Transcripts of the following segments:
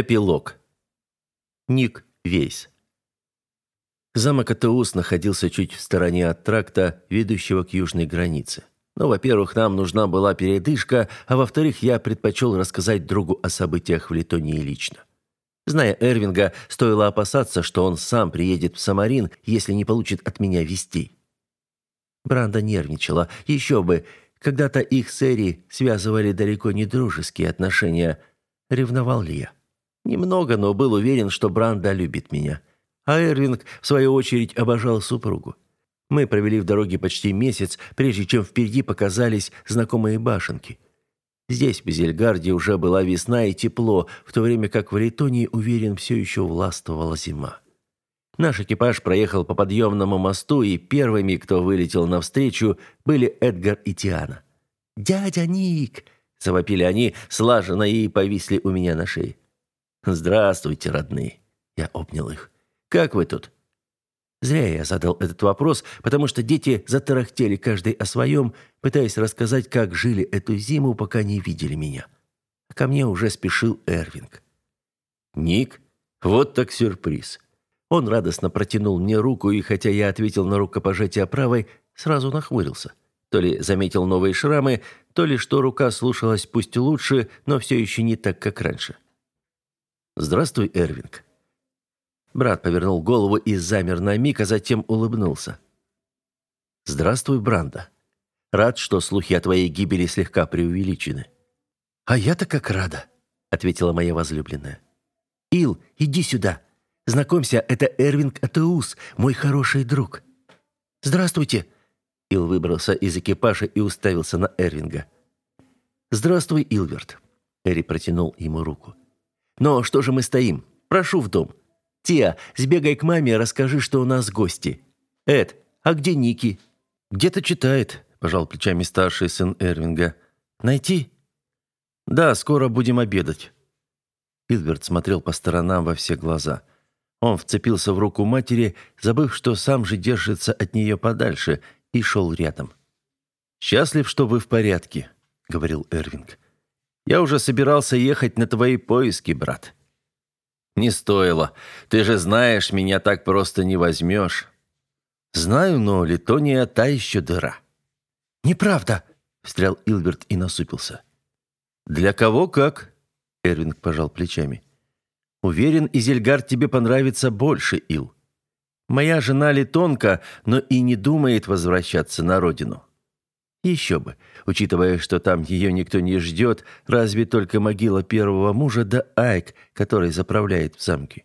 Эпилог. Ник Вейс. Замок Атеус находился чуть в стороне от тракта, ведущего к южной границе. Но, во-первых, нам нужна была передышка, а во-вторых, я предпочел рассказать другу о событиях в Литонии лично. Зная Эрвинга, стоило опасаться, что он сам приедет в Самарин, если не получит от меня вестей. Бранда нервничала. Еще бы, когда-то их с Эри связывали далеко не дружеские отношения. Ревновал ли я? Немного, но был уверен, что Бранда любит меня. А Эрвинг, в свою очередь, обожал супругу. Мы провели в дороге почти месяц, прежде чем впереди показались знакомые башенки. Здесь, в Безельгарде, уже была весна и тепло, в то время как в Литонии, уверен, все еще властвовала зима. Наш экипаж проехал по подъемному мосту, и первыми, кто вылетел навстречу, были Эдгар и Тиана. «Дядя Ник!» – завопили они, слаженно и повисли у меня на шее. «Здравствуйте, родные!» – я обнял их. «Как вы тут?» Зря я задал этот вопрос, потому что дети затарахтели каждый о своем, пытаясь рассказать, как жили эту зиму, пока не видели меня. А ко мне уже спешил Эрвинг. «Ник, вот так сюрприз!» Он радостно протянул мне руку, и хотя я ответил на рукопожатие правой, сразу нахмурился. То ли заметил новые шрамы, то ли что рука слушалась пусть лучше, но все еще не так, как раньше. «Здравствуй, Эрвинг». Брат повернул голову и замер на миг, а затем улыбнулся. «Здравствуй, Бранда. Рад, что слухи о твоей гибели слегка преувеличены». «А я-то как рада», — ответила моя возлюбленная. «Ил, иди сюда. Знакомься, это Эрвинг Атеус, мой хороший друг». «Здравствуйте», — Ил выбрался из экипажа и уставился на Эрвинга. «Здравствуй, Илверт», — Эри протянул ему руку. «Но что же мы стоим? Прошу в дом. Тия, сбегай к маме расскажи, что у нас гости. Эд, а где Ники?» «Где-то читает», — пожал плечами старший сын Эрвинга. «Найти?» «Да, скоро будем обедать». Илверт смотрел по сторонам во все глаза. Он вцепился в руку матери, забыв, что сам же держится от нее подальше, и шел рядом. «Счастлив, что вы в порядке», — говорил Эрвинг. «Я уже собирался ехать на твои поиски, брат». «Не стоило. Ты же знаешь, меня так просто не возьмешь». «Знаю, но Литония та еще дыра». «Неправда», — встрял Илберт и насупился. «Для кого как?» — Эрвинг пожал плечами. Уверен, Изельгард тебе понравится больше, Ил. Моя жена литонка, но и не думает возвращаться на родину. Еще бы, учитывая, что там ее никто не ждет, разве только могила первого мужа да Айк, который заправляет в замке.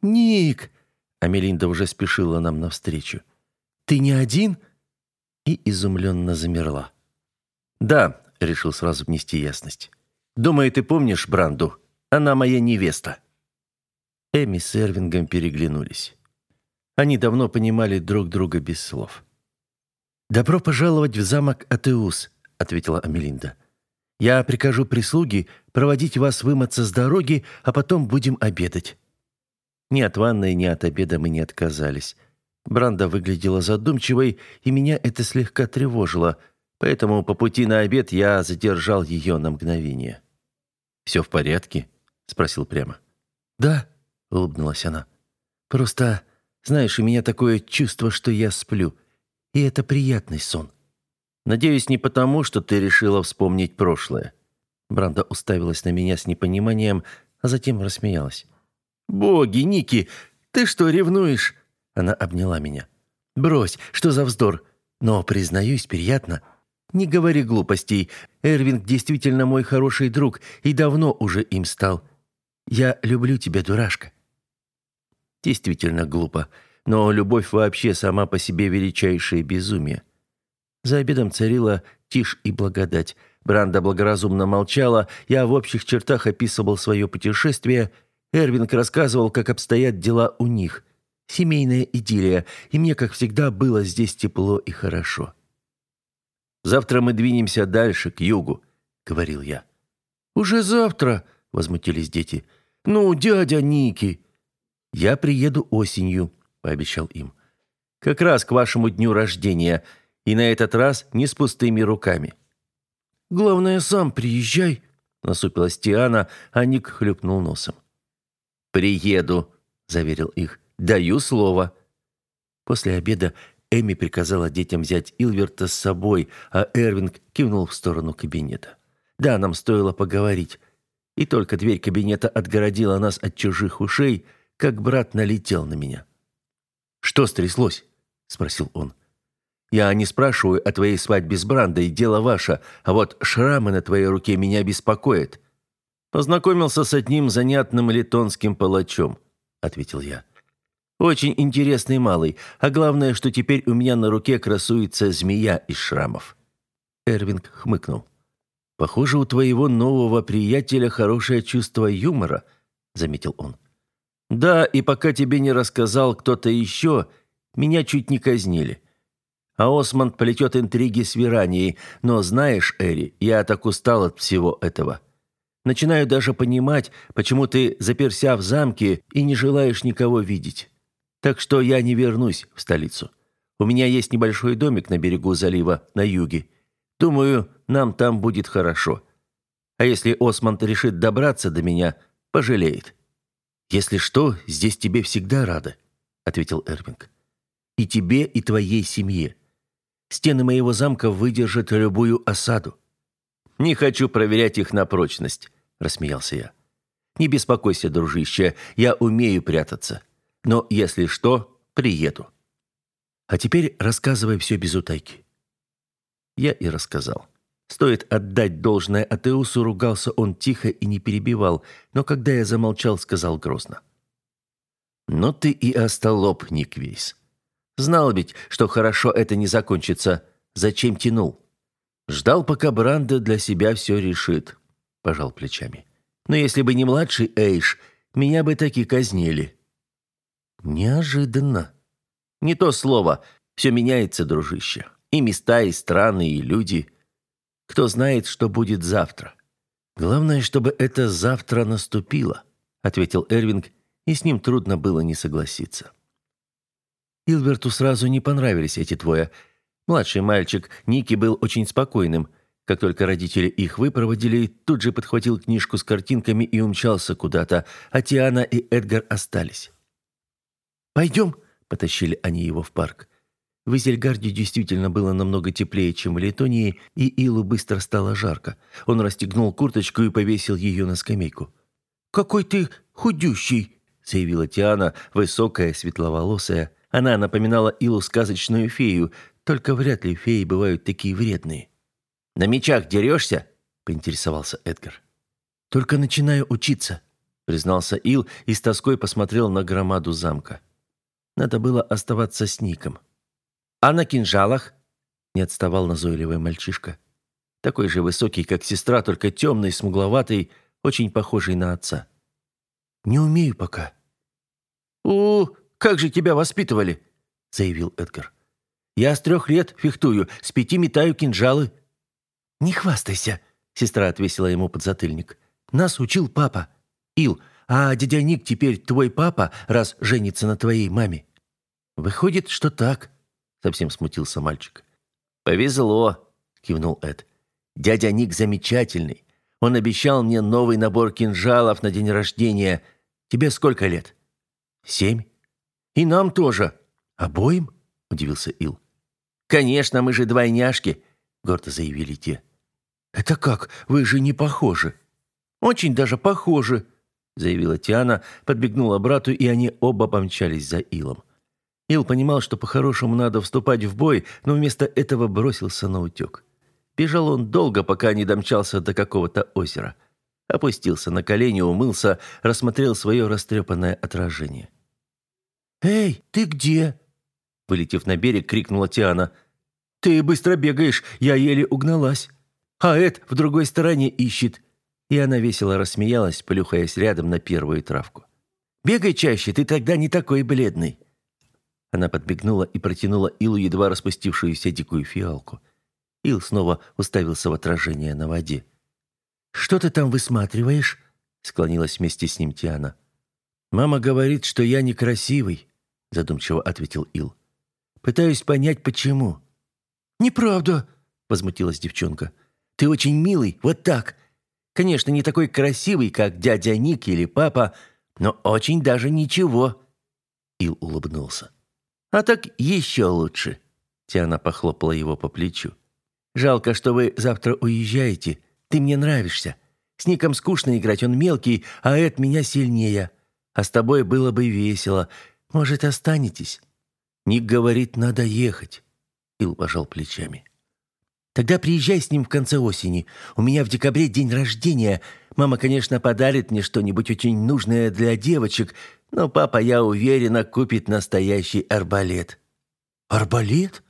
«Ник!» — Амелинда уже спешила нам навстречу. «Ты не один?» И изумленно замерла. «Да», — решил сразу внести ясность. «Думаю, ты помнишь Бранду?» Она моя невеста». Эми с Эрвингом переглянулись. Они давно понимали друг друга без слов. «Добро пожаловать в замок Атеус», — ответила Амелинда. «Я прикажу прислуге проводить вас вымыться с дороги, а потом будем обедать». Ни от ванной, ни от обеда мы не отказались. Бранда выглядела задумчивой, и меня это слегка тревожило, поэтому по пути на обед я задержал ее на мгновение. «Все в порядке?» — спросил прямо. «Да», — улыбнулась она. «Просто, знаешь, у меня такое чувство, что я сплю. И это приятный сон». «Надеюсь, не потому, что ты решила вспомнить прошлое». Бранда уставилась на меня с непониманием, а затем рассмеялась. «Боги, Ники, ты что, ревнуешь?» Она обняла меня. «Брось, что за вздор? Но, признаюсь, приятно». «Не говори глупостей. Эрвинг действительно мой хороший друг и давно уже им стал. Я люблю тебя, дурашка». Действительно глупо, но любовь вообще сама по себе величайшее безумие. За обедом царила тишь и благодать. Бранда благоразумно молчала, я в общих чертах описывал свое путешествие. Эрвинг рассказывал, как обстоят дела у них. Семейная идиллия, и мне, как всегда, было здесь тепло и хорошо. «Завтра мы двинемся дальше, к югу», — говорил я. «Уже завтра?» — возмутились дети. «Ну, дядя Ники!» «Я приеду осенью», — пообещал им. «Как раз к вашему дню рождения, и на этот раз не с пустыми руками». «Главное, сам приезжай», — насупилась Тиана, а Ник хлюпнул носом. «Приеду», — заверил их. «Даю слово». После обеда Эми приказала детям взять Илверта с собой, а Эрвинг кивнул в сторону кабинета. «Да, нам стоило поговорить». И только дверь кабинета отгородила нас от чужих ушей, как брат налетел на меня. «Что стряслось?» — спросил он. «Я не спрашиваю о твоей свадьбе с Брандой, дело ваше, а вот шрамы на твоей руке меня беспокоят». «Познакомился с одним занятным литонским палачом», — ответил я. «Очень интересный малый, а главное, что теперь у меня на руке красуется змея из шрамов». Эрвинг хмыкнул. «Похоже, у твоего нового приятеля хорошее чувство юмора», — заметил он. «Да, и пока тебе не рассказал кто-то еще, меня чуть не казнили. А Осмонд плетет интриги с Веранией, но знаешь, Эри, я так устал от всего этого. Начинаю даже понимать, почему ты заперся в замке и не желаешь никого видеть. Так что я не вернусь в столицу. У меня есть небольшой домик на берегу залива, на юге. Думаю, нам там будет хорошо. А если Осмонд решит добраться до меня, пожалеет. Если что, здесь тебе всегда рады, ответил Эрвинг. И тебе, и твоей семье. Стены моего замка выдержат любую осаду. Не хочу проверять их на прочность, рассмеялся я. Не беспокойся, дружище, я умею прятаться. Но если что, приеду. А теперь рассказывай все без утайки. Я и рассказал. Стоит отдать должное Атеусу, ругался он тихо и не перебивал, но когда я замолчал, сказал грозно. «Но ты и остолоп, Никвейс. Знал ведь, что хорошо это не закончится. Зачем тянул? Ждал, пока Бранда для себя все решит», – пожал плечами. «Но если бы не младший Эйш, меня бы таки казнили». «Неожиданно». «Не то слово. Все меняется, дружище. И места, и страны, и люди. Кто знает, что будет завтра? Главное, чтобы это завтра наступило, ответил Эрвинг, и с ним трудно было не согласиться. Илберту сразу не понравились эти двое. Младший мальчик Ники был очень спокойным. Как только родители их выпроводили, тут же подхватил книжку с картинками и умчался куда-то, а Тиана и Эдгар остались. «Пойдем», — потащили они его в парк. В Изельгарде действительно было намного теплее, чем в Летонии, и Илу быстро стало жарко. Он расстегнул курточку и повесил ее на скамейку. «Какой ты худющий!» – заявила Тиана, высокая, светловолосая. Она напоминала Илу сказочную фею, только вряд ли феи бывают такие вредные. «На мечах дерешься?» – поинтересовался Эдгар. «Только начинаю учиться», – признался Ил и с тоской посмотрел на громаду замка. Надо было оставаться с Ником. «А на кинжалах?» – не отставал назойливый мальчишка. Такой же высокий, как сестра, только темный, смугловатый, очень похожий на отца. «Не умею пока». «У, как же тебя воспитывали?» – заявил Эдгар. «Я с трех лет фехтую, с пяти метаю кинжалы». «Не хвастайся», – сестра отвесила ему подзатыльник. «Нас учил папа. Ил, а дядя Ник теперь твой папа, раз женится на твоей маме?» «Выходит, что так», Совсем смутился мальчик. «Повезло», — кивнул Эд. «Дядя Ник замечательный. Он обещал мне новый набор кинжалов на день рождения. Тебе сколько лет?» «Семь». «И нам тоже». «Обоим?» — удивился Ил. «Конечно, мы же двойняшки», — гордо заявили те. «Это как? Вы же не похожи». «Очень даже похожи», — заявила Тиана, подбегнула брату, и они оба помчались за Илом. Ил понимал, что по-хорошему надо вступать в бой, но вместо этого бросился на утек. Бежал он долго, пока не домчался до какого-то озера. Опустился на колени, умылся, рассмотрел свое растрепанное отражение. «Эй, ты где?» Вылетев на берег, крикнула Тиана. «Ты быстро бегаешь, я еле угналась. А Эд в другой стороне ищет». И она весело рассмеялась, плюхаясь рядом на первую травку. «Бегай чаще, ты тогда не такой бледный». Она подбегнула и протянула Илу едва распустившуюся дикую фиалку. Ил снова уставился в отражение на воде. «Что ты там высматриваешь?» — склонилась вместе с ним Тиана. «Мама говорит, что я некрасивый», — задумчиво ответил Ил. «Пытаюсь понять, почему». «Неправда», — возмутилась девчонка. «Ты очень милый, вот так. Конечно, не такой красивый, как дядя Ник или папа, но очень даже ничего». Ил улыбнулся. «А так еще лучше». Тиана похлопала его по плечу. «Жалко, что вы завтра уезжаете. Ты мне нравишься. С Ником скучно играть, он мелкий, а Эд меня сильнее. А с тобой было бы весело. Может, останетесь?» Ник говорит, надо ехать. Ил пожал плечами. Тогда приезжай с ним в конце осени. У меня в декабре день рождения. Мама, конечно, подарит мне что-нибудь очень нужное для девочек, но папа, я уверена, купит настоящий арбалет». «Арбалет?»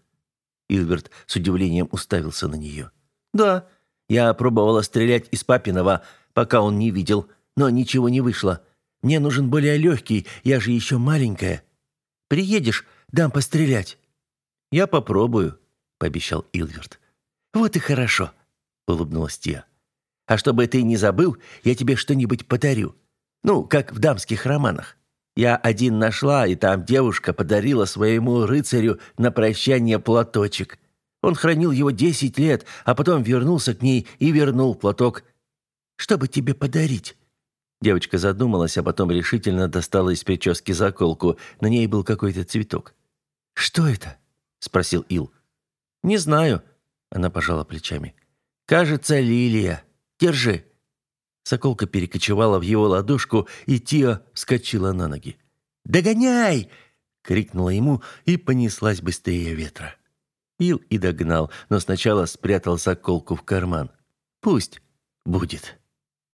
Илберт с удивлением уставился на нее. «Да, я пробовала стрелять из папиного, пока он не видел, но ничего не вышло. Мне нужен более легкий, я же еще маленькая. Приедешь, дам пострелять». «Я попробую», — пообещал Илверт. «Вот и хорошо», — улыбнулась Тия. «А чтобы ты не забыл, я тебе что-нибудь подарю. Ну, как в дамских романах. Я один нашла, и там девушка подарила своему рыцарю на прощание платочек. Он хранил его десять лет, а потом вернулся к ней и вернул платок. Чтобы тебе подарить?» Девочка задумалась, а потом решительно достала из прически заколку. На ней был какой-то цветок. «Что это?» — спросил Ил. «Не знаю», она пожала плечами. «Кажется, лилия. Держи». Соколка перекочевала в его ладошку, и Тиа вскочила на ноги. «Догоняй!» — крикнула ему и понеслась быстрее ветра. Ил и догнал, но сначала спрятал соколку в карман. «Пусть будет».